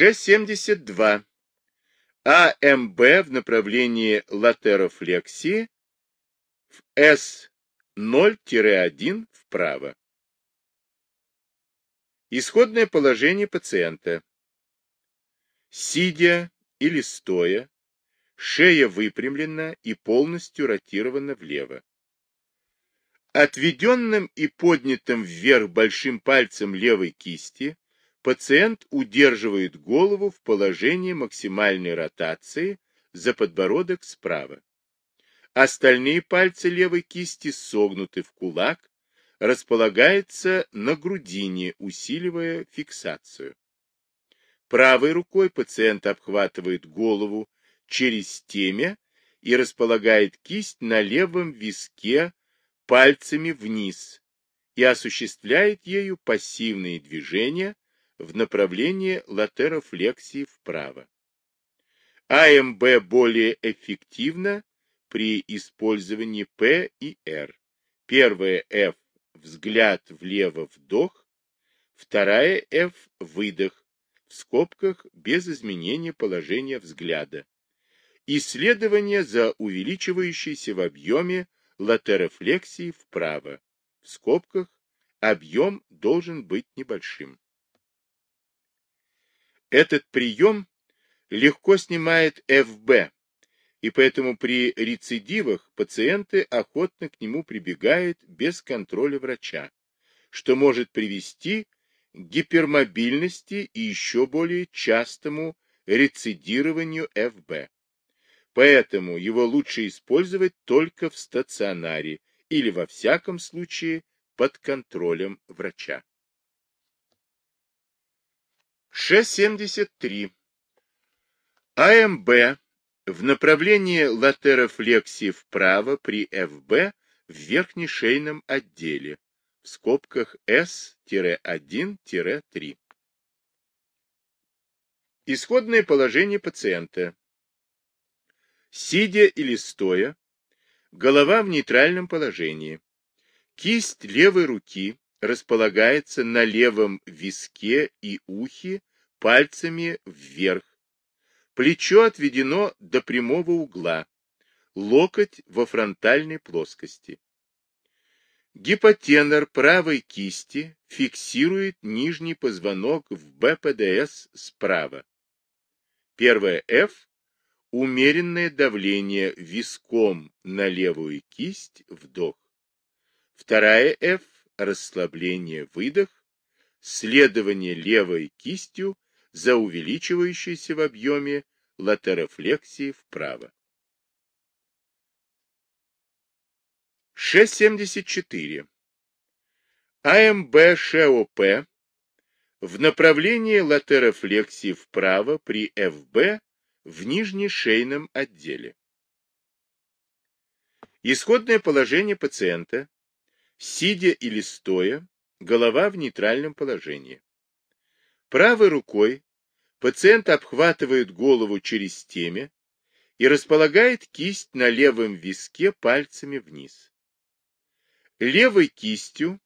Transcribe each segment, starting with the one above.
Ш-72. АМБ в направлении латерофлексии в С0-1 вправо. Исходное положение пациента. Сидя или стоя, шея выпрямлена и полностью ротирована влево. Отведенным и поднятым вверх большим пальцем левой кисти пациент удерживает голову в положении максимальной ротации за подбородок справа. Остальные пальцы левой кисти согнуты в кулак, располагается на грудине, усиливая фиксацию. Правой рукой пациент обхватывает голову через темя и располагает кисть на левом виске пальцами вниз и осуществляет ею пассивные движения в направлении латерофлексии вправо. АМБ более эффективно при использовании П и Р. Первая F – взгляд влево вдох, вторая F – выдох, в скобках без изменения положения взгляда. Исследование за увеличивающейся в объеме латерофлексии вправо, в скобках объем должен быть небольшим. Этот прием легко снимает ФБ, и поэтому при рецидивах пациенты охотно к нему прибегают без контроля врача, что может привести к гипермобильности и еще более частому рецидированию ФБ. Поэтому его лучше использовать только в стационаре или во всяком случае под контролем врача. 673. АМБ в направлении латерофлексии вправо при ФБ в верхнешейном отделе, в скобках S-1-3. Исходное положение пациента. Сидя или стоя, голова в нейтральном положении. Кисть левой руки располагается на левом виске и ухе пальцами вверх. Плечо отведено до прямого угла, локоть во фронтальной плоскости. Гипотенор правой кисти фиксирует нижний позвонок в БПДС справа. Первое F – умеренное давление виском на левую кисть, вдох. Вторая F расслабление, выдох, следование левой кистью за увеличивающейся в объеме латерофлексии вправо. 674. АМБ ШОП в направлении латерофлексии вправо при ФБ в нижнешейном отделе. Исходное положение пациента Сидя или стоя, голова в нейтральном положении. Правой рукой пациент обхватывает голову через темя и располагает кисть на левом виске пальцами вниз. Левой кистью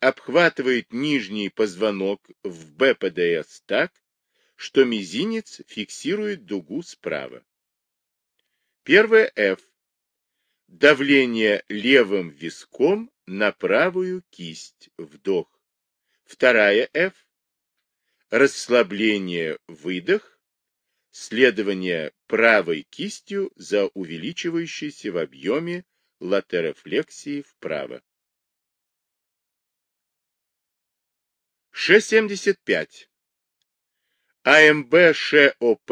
обхватывает нижний позвонок в БПДС так, что мизинец фиксирует дугу справа. Первое F. Давление левым виском на правую кисть вдох. Вторая F. Расслабление выдох. Следование правой кистью за увеличивающейся в объеме латерофлексии вправо. 675. АМБ ШОП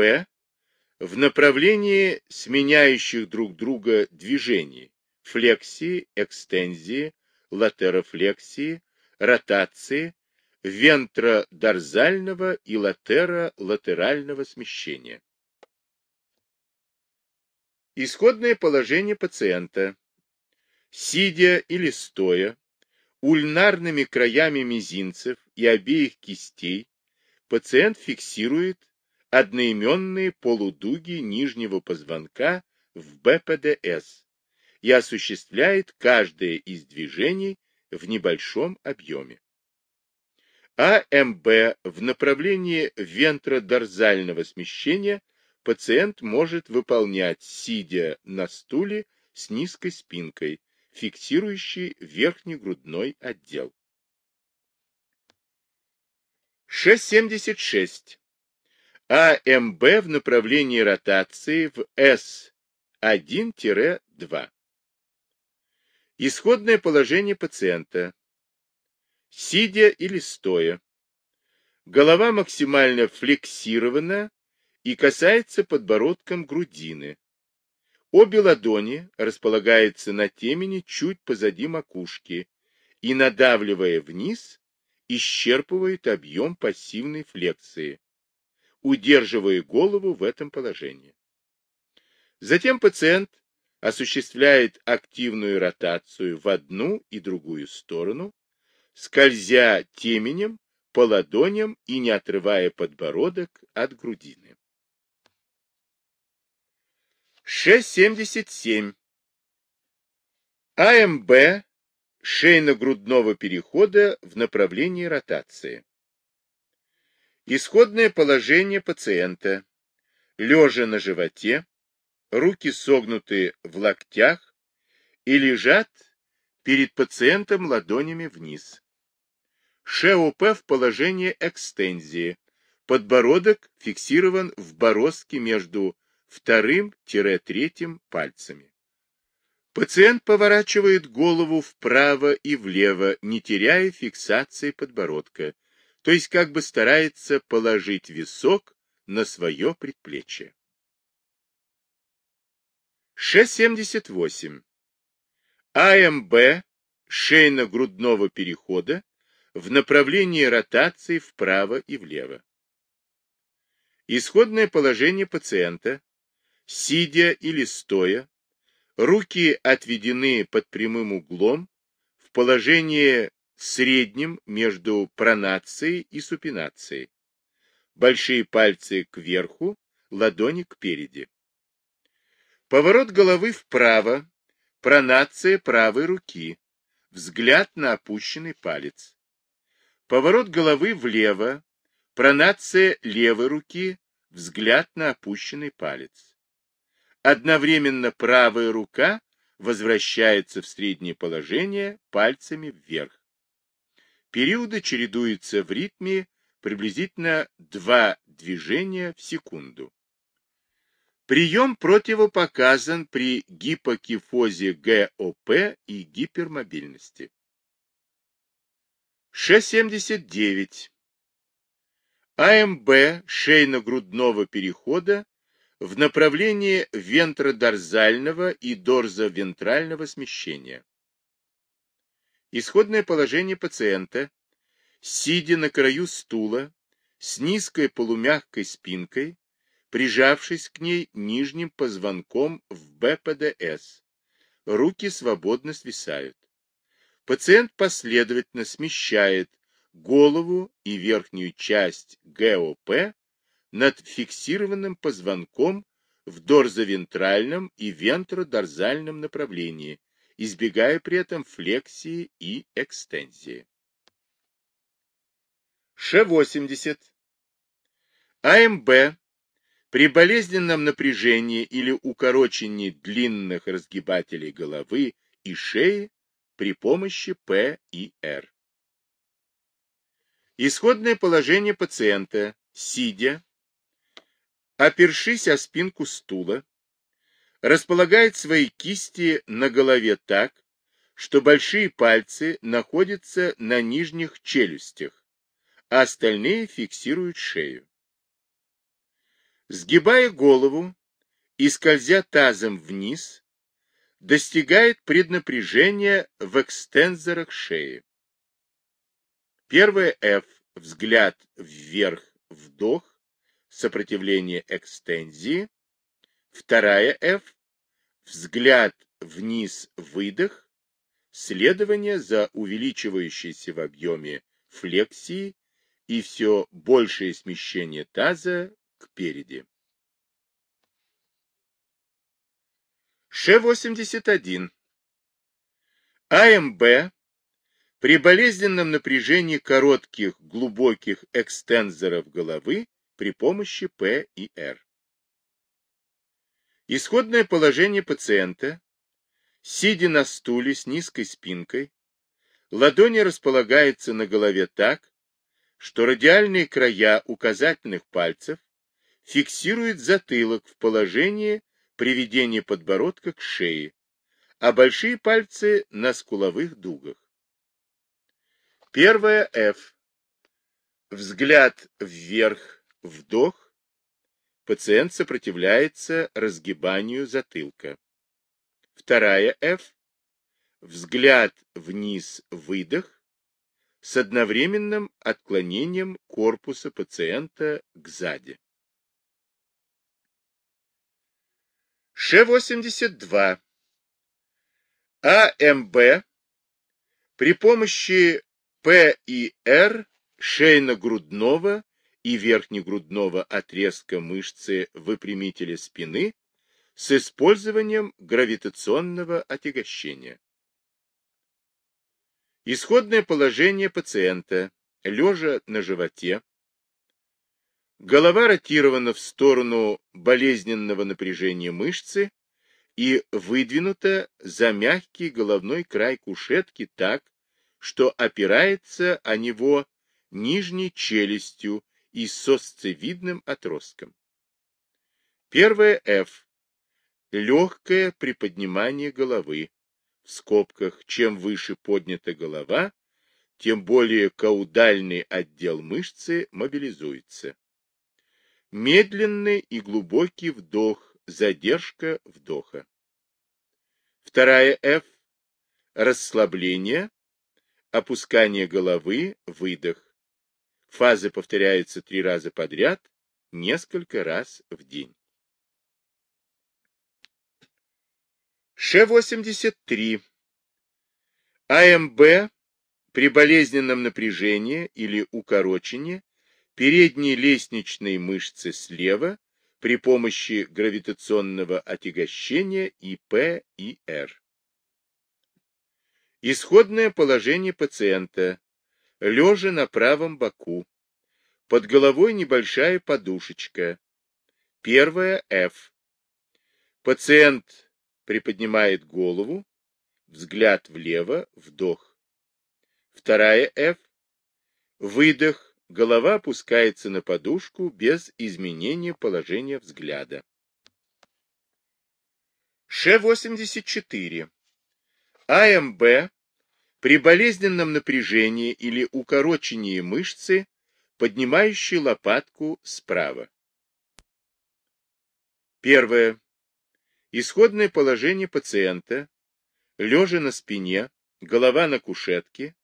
в направлении сменяющих друг друга движений, флексии, экстензии, латерофлексии, ротации, вентродорзального и латеро-латерального смещения. Исходное положение пациента. Сидя или стоя, ульнарными краями мизинцев и обеих кистей пациент фиксирует одноименные полудуги нижнего позвонка в БПДС и осуществляет каждое из движений в небольшом объеме. АМБ в направлении вентродорзального смещения пациент может выполнять, сидя на стуле с низкой спинкой, фиксирующей верхний грудной отдел. 676. АМБ в направлении ротации в С1-2. Исходное положение пациента. Сидя или стоя. Голова максимально флексирована и касается подбородком грудины. Обе ладони располагаются на темени чуть позади макушки и, надавливая вниз, исчерпывают объем пассивной флексии, удерживая голову в этом положении. Затем пациент осуществляет активную ротацию в одну и другую сторону, скользя теменем по ладоням и не отрывая подбородок от грудины. 677. АМБ шейно-грудного перехода в направлении ротации. Исходное положение пациента. Лежа на животе, руки согнуты в локтях и лежат перед пациентом ладонями вниз. ШОП в положении экстензии. Подбородок фиксирован в бороздке между вторым-третьим пальцами. Пациент поворачивает голову вправо и влево, не теряя фиксации подбородка, то есть как бы старается положить висок на свое предплечье. 678. АМБ шейно-грудного перехода в направлении ротации вправо и влево. Исходное положение пациента сидя или стоя, руки отведены под прямым углом в положении среднем между пронацией и супинацией. Большие пальцы кверху, ладони кпереди. Поворот головы вправо, пронация правой руки, взгляд на опущенный палец. Поворот головы влево, пронация левой руки, взгляд на опущенный палец. Одновременно правая рука возвращается в среднее положение пальцами вверх. Периоды чередуются в ритме приблизительно два движения в секунду. Прием противопоказан при гипокифозе ГОП и гипермобильности. 679. АМБ шейно-грудного перехода в направлении вентродорзального и дорзовентрального смещения. Исходное положение пациента, сидя на краю стула, с низкой полумягкой спинкой, прижавшись к ней нижним позвонком в БПДС. Руки свободно свисают. Пациент последовательно смещает голову и верхнюю часть ГОП над фиксированным позвонком в дорзовентральном и вентродорзальном направлении, избегая при этом флексии и экстензии. Ш-80. АМБ при болезненном напряжении или укорочении длинных разгибателей головы и шеи при помощи П и Р. Исходное положение пациента, сидя, опершись о спинку стула, располагает свои кисти на голове так, что большие пальцы находятся на нижних челюстях, а остальные фиксируют шею. Сгибая голову и скользя тазом вниз, достигает преднапряжения в экстензорах шеи. Первое F – взгляд вверх, вдох, сопротивление экстензии. Вторая F – взгляд вниз, выдох, следование за увеличивающейся в объеме флексии и все большее смещение таза к переди. Ш-81. АМБ При болезненном напряжении коротких глубоких экстензоров головы при помощи П и Р. Исходное положение пациента, сидя на стуле с низкой спинкой, ладони располагаются на голове так, что радиальные края указательных пальцев фиксируют затылок в положении приведения подбородка к шее, а большие пальцы на скуловых дугах. Первое F. Взгляд вверх, вдох. Пациент сопротивляется разгибанию затылка. Вторая F. Взгляд вниз, выдох с одновременным отклонением корпуса пациента к сзади. Ш-82. АМБ при помощи П и Р шейно-грудного и верхнегрудного отрезка мышцы выпрямителя спины с использованием гравитационного отягощения. Исходное положение пациента, лежа на животе, голова ротирована в сторону болезненного напряжения мышцы и выдвинута за мягкий головной край кушетки так, что опирается о него нижней челюстью и сосцевидным отростком. Первое F. Легкое приподнимание головы. В скобках, чем выше поднята голова, тем более каудальный отдел мышцы мобилизуется. Медленный и глубокий вдох, задержка вдоха. Вторая F. Расслабление, опускание головы, выдох. Фазы повторяются три раза подряд, несколько раз в день. Ш-83. АМБ при болезненном напряжении или укорочении передней лестничной мышцы слева при помощи гравитационного отягощения ИП и Р. Исходное положение пациента. Лежа на правом боку. Под головой небольшая подушечка. Первая F. Пациент приподнимает голову. Взгляд влево. Вдох. Вторая F. Выдох. Голова опускается на подушку без изменения положения взгляда. Ш-84. АМБ при болезненном напряжении или укорочении мышцы, поднимающей лопатку справа. Первое. Исходное положение пациента, лежа на спине, голова на кушетке,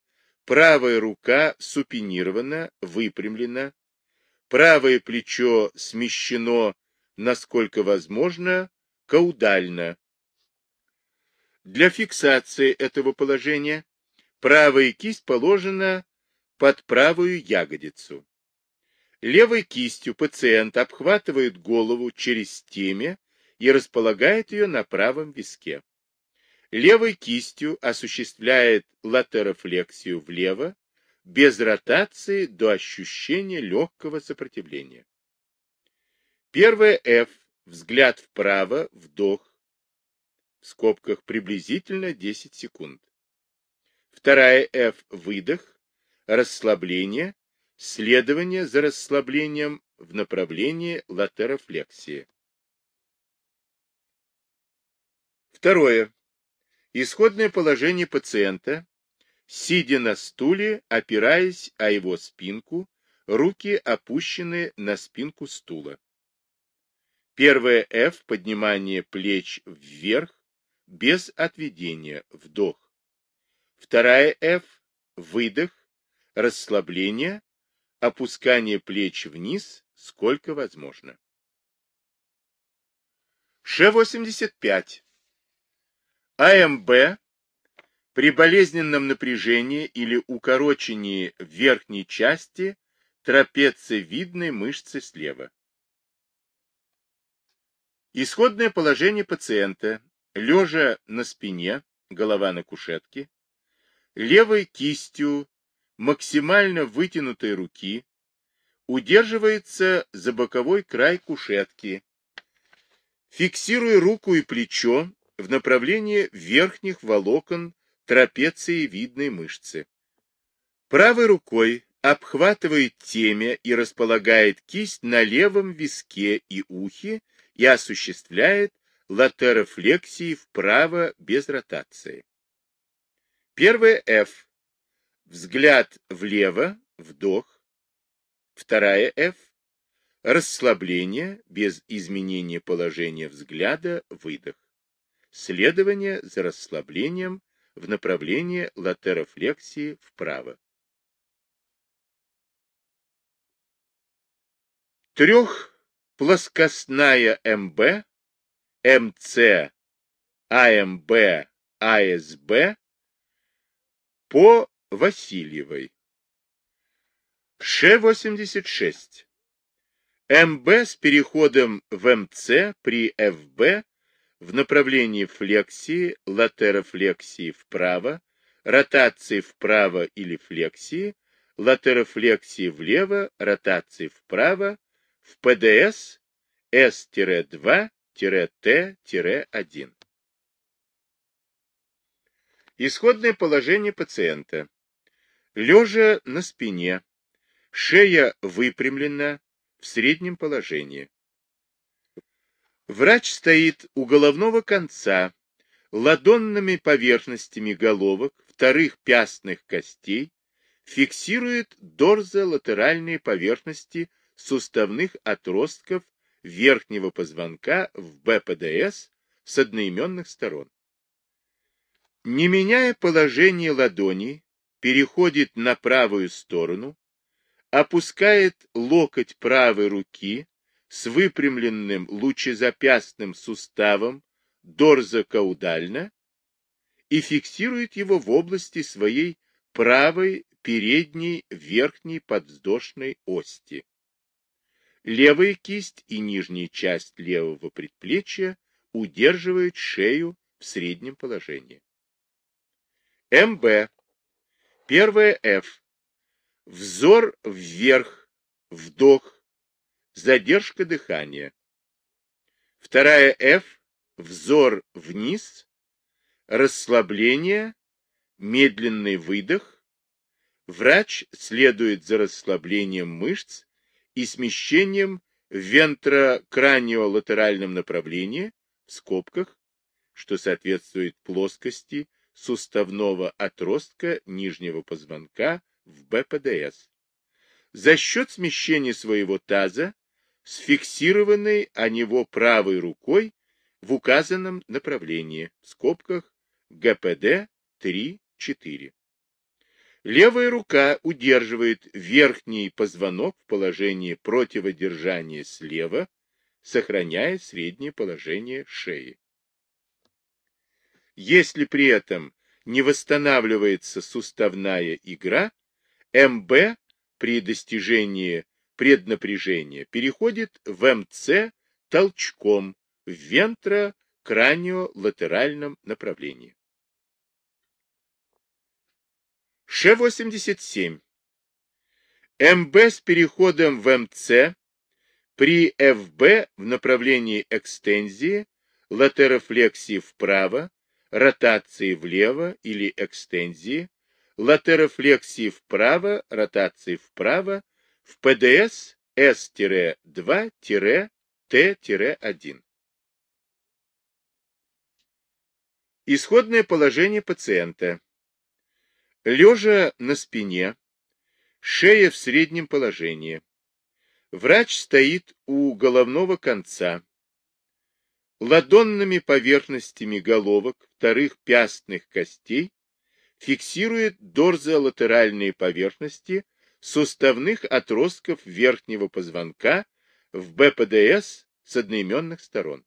правая рука супинирована, выпрямлена, правое плечо смещено, насколько возможно, каудально, для фиксации этого положения правая кисть положена под правую ягодицу. Левой кистью пациент обхватывает голову через темя и располагает ее на правом виске. Левой кистью осуществляет латерофлексию влево, без ротации до ощущения легкого сопротивления. Первое F. Взгляд вправо, вдох, в скобках приблизительно 10 секунд. Вторая F – выдох, расслабление, следование за расслаблением в направлении латерофлексии. Второе. Исходное положение пациента, сидя на стуле, опираясь о его спинку, руки опущены на спинку стула. Первое F – поднимание плеч вверх, без отведения, вдох. Вторая F – выдох, расслабление, опускание плеч вниз, сколько возможно. Ш-85. АМБ при болезненном напряжении или укорочении верхней части трапециевидной мышцы слева. Исходное положение пациента. Лежа на спине, голова на кушетке, левой кистью максимально вытянутой руки удерживается за боковой край кушетки, фиксируя руку и плечо в направлении верхних волокон трапециевидной мышцы. Правой рукой обхватывает темя и располагает кисть на левом виске и ухе и осуществляет латерофлексии вправо без ротации. Первое F. Взгляд влево, вдох. Вторая F. Расслабление без изменения положения взгляда, выдох. Следование за расслаблением в направлении латерофлексии вправо. Трехплоскостная МБ, МЦ, АМБ, АСБ по Васильевой. Ш-86. МБ с переходом в МЦ при ФБ в направлении флексии, латерофлексии вправо, ротации вправо или флексии, латерофлексии влево, ротации вправо, в ПДС S-2-T-1. Исходное положение пациента. Лежа на спине, шея выпрямлена в среднем положении. Врач стоит у головного конца, ладонными поверхностями головок вторых пястных костей, фиксирует дорзолатеральные поверхности суставных отростков верхнего позвонка в БПДС с одноименных сторон. Не меняя положение ладони, переходит на правую сторону, опускает локоть правой руки с выпрямленным лучезапястным суставом дорзокаудально и фиксирует его в области своей правой передней верхней подвздошной ости. Левая кисть и нижняя часть левого предплечья удерживают шею в среднем положении. МБ. Первое F. Взор вверх, вдох, задержка дыхания. Вторая F. Взор вниз, расслабление, медленный выдох. Врач следует за расслаблением мышц и смещением в вентрокраниолатеральном направлении, в скобках, что соответствует плоскости суставного отростка нижнего позвонка в БПДС. За счет смещения своего таза с фиксированной о него правой рукой в указанном направлении, в скобках ГПД 3-4. Левая рука удерживает верхний позвонок в положении противодержания слева, сохраняя среднее положение шеи. Если при этом не восстанавливается суставная игра, МБ при достижении преднапряжения переходит в МЦ толчком в вентро-краниолатеральном направлении. Ш-87. МБ с переходом в МЦ при ФБ в направлении экстензии, латерофлексии вправо, ротации влево или экстензии, латерофлексии вправо, ротации вправо, в ПДС S-2-T-1. Исходное положение пациента. Лежа на спине, шея в среднем положении. Врач стоит у головного конца. Ладонными поверхностями головок вторых пястных костей фиксирует дорзолатеральные поверхности суставных отростков верхнего позвонка в БПДС с одноименных сторон.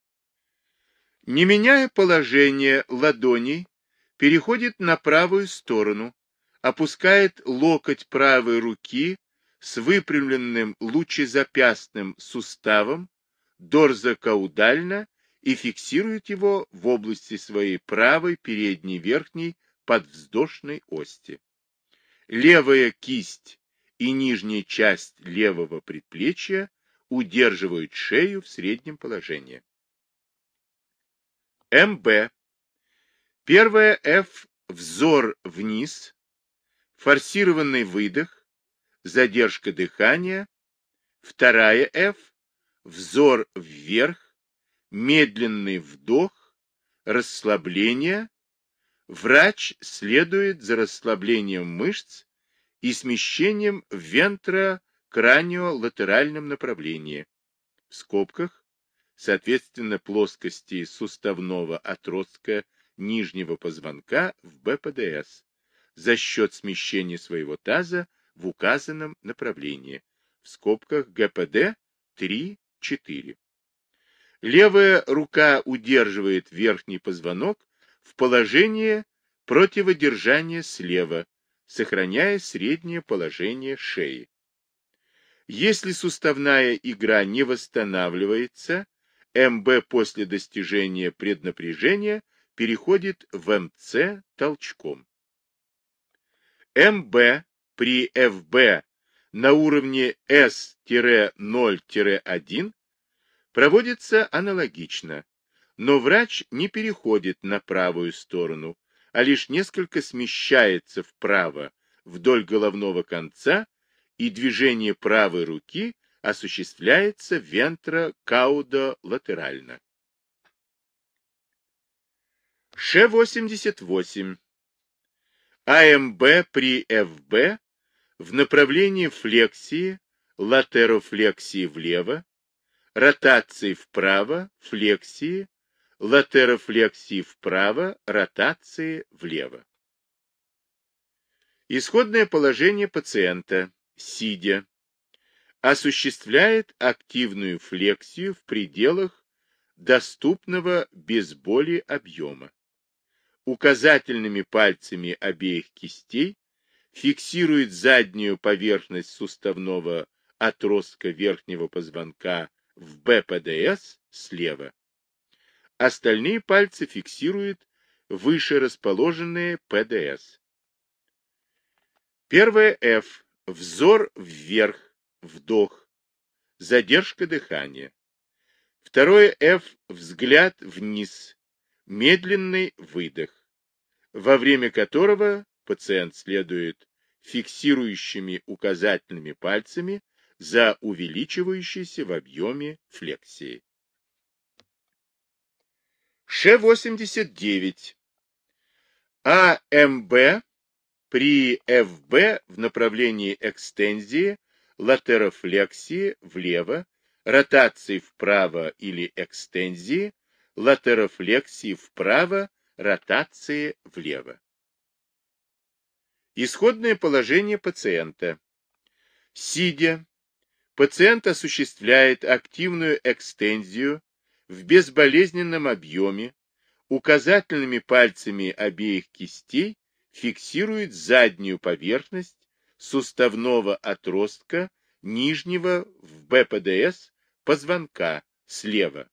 Не меняя положение ладоней, переходит на правую сторону, опускает локоть правой руки с выпрямленным лучезапястным суставом дорзокаудально и фиксирует его в области своей правой передней верхней подвздошной ости. Левая кисть и нижняя часть левого предплечья удерживают шею в среднем положении. МБ. Первая F – взор вниз, форсированный выдох, задержка дыхания. Вторая F – взор вверх, медленный вдох, расслабление. Врач следует за расслаблением мышц и смещением вентра кранио-латеральном направлении. В скобках, соответственно, плоскости суставного отростка нижнего позвонка в БПДС за счет смещения своего таза в указанном направлении. В скобках ГПД 3-4. Левая рука удерживает верхний позвонок в положении противодержания слева, сохраняя среднее положение шеи. Если суставная игра не восстанавливается, МБ после достижения преднапряжения переходит в МЦ толчком. МБ при ФБ на уровне S-0-1 проводится аналогично, но врач не переходит на правую сторону, а лишь несколько смещается вправо вдоль головного конца и движение правой руки осуществляется вентро-каудо-латерально. Ш-88. АМБ при ФБ в направлении флексии, латерофлексии влево, ротации вправо, флексии, латерофлексии вправо, ротации влево. Исходное положение пациента сидя, осуществляет активную флексию в пределах доступного без боли объема. Указательными пальцами обеих кистей фиксирует заднюю поверхность суставного отростка верхнего позвонка в БПДС слева. Остальные пальцы фиксируют выше расположенные ПДС. Первое F Взор вверх, вдох, задержка дыхания. Второе F – взгляд вниз, медленный выдох, во время которого пациент следует фиксирующими указательными пальцами за увеличивающейся в объеме флексией. Ш-89. АМБ при ФБ в направлении экстензии, латерофлексии влево, ротации вправо или экстензии, латерофлексии вправо, ротации влево. Исходное положение пациента. Сидя, пациент осуществляет активную экстензию в безболезненном объеме указательными пальцами обеих кистей фиксирует заднюю поверхность суставного отростка нижнего в БПДС позвонка слева.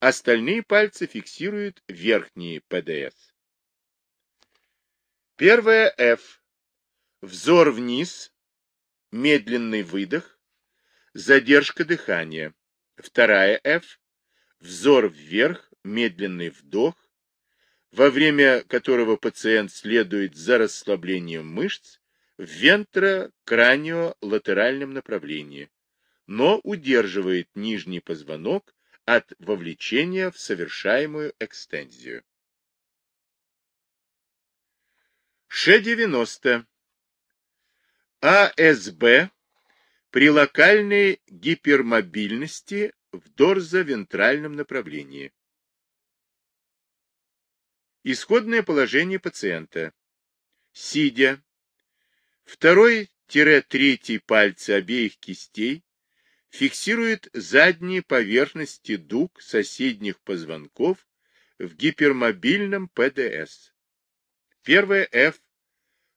Остальные пальцы фиксируют верхние ПДС. Первая F. Взор вниз, медленный выдох, задержка дыхания. Вторая F. Взор вверх, медленный вдох, во время которого пациент следует за расслаблением мышц в вентро-кранио-латеральном направлении, но удерживает нижний позвонок от вовлечения в совершаемую экстензию. Ш-90. АСБ при локальной гипермобильности в дорзовентральном направлении. Исходное положение пациента. Сидя. Второй-третий пальцы обеих кистей фиксируют задние поверхности дуг соседних позвонков в гипермобильном ПДС. Первое F.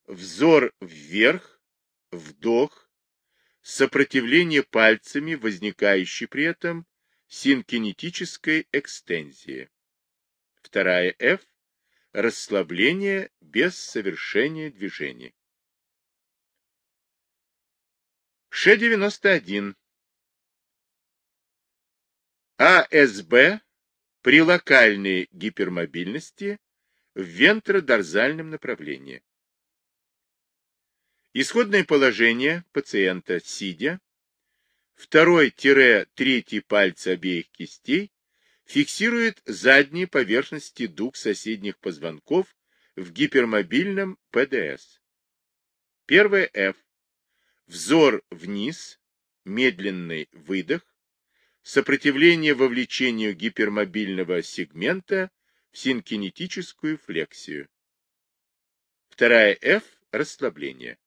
Взор вверх, вдох, сопротивление пальцами, возникающей при этом синкинетической экстензии. Вторая F расслабление без совершения движения. Ш-91. АСБ при локальной гипермобильности в вентродорзальном направлении. Исходное положение пациента сидя, второй-третий пальцы обеих кистей фиксирует задние поверхности дуг соседних позвонков в гипермобильном ПДС. Первое F. Взор вниз, медленный выдох, сопротивление вовлечению гипермобильного сегмента в синкинетическую флексию. Вторая F – расслабление.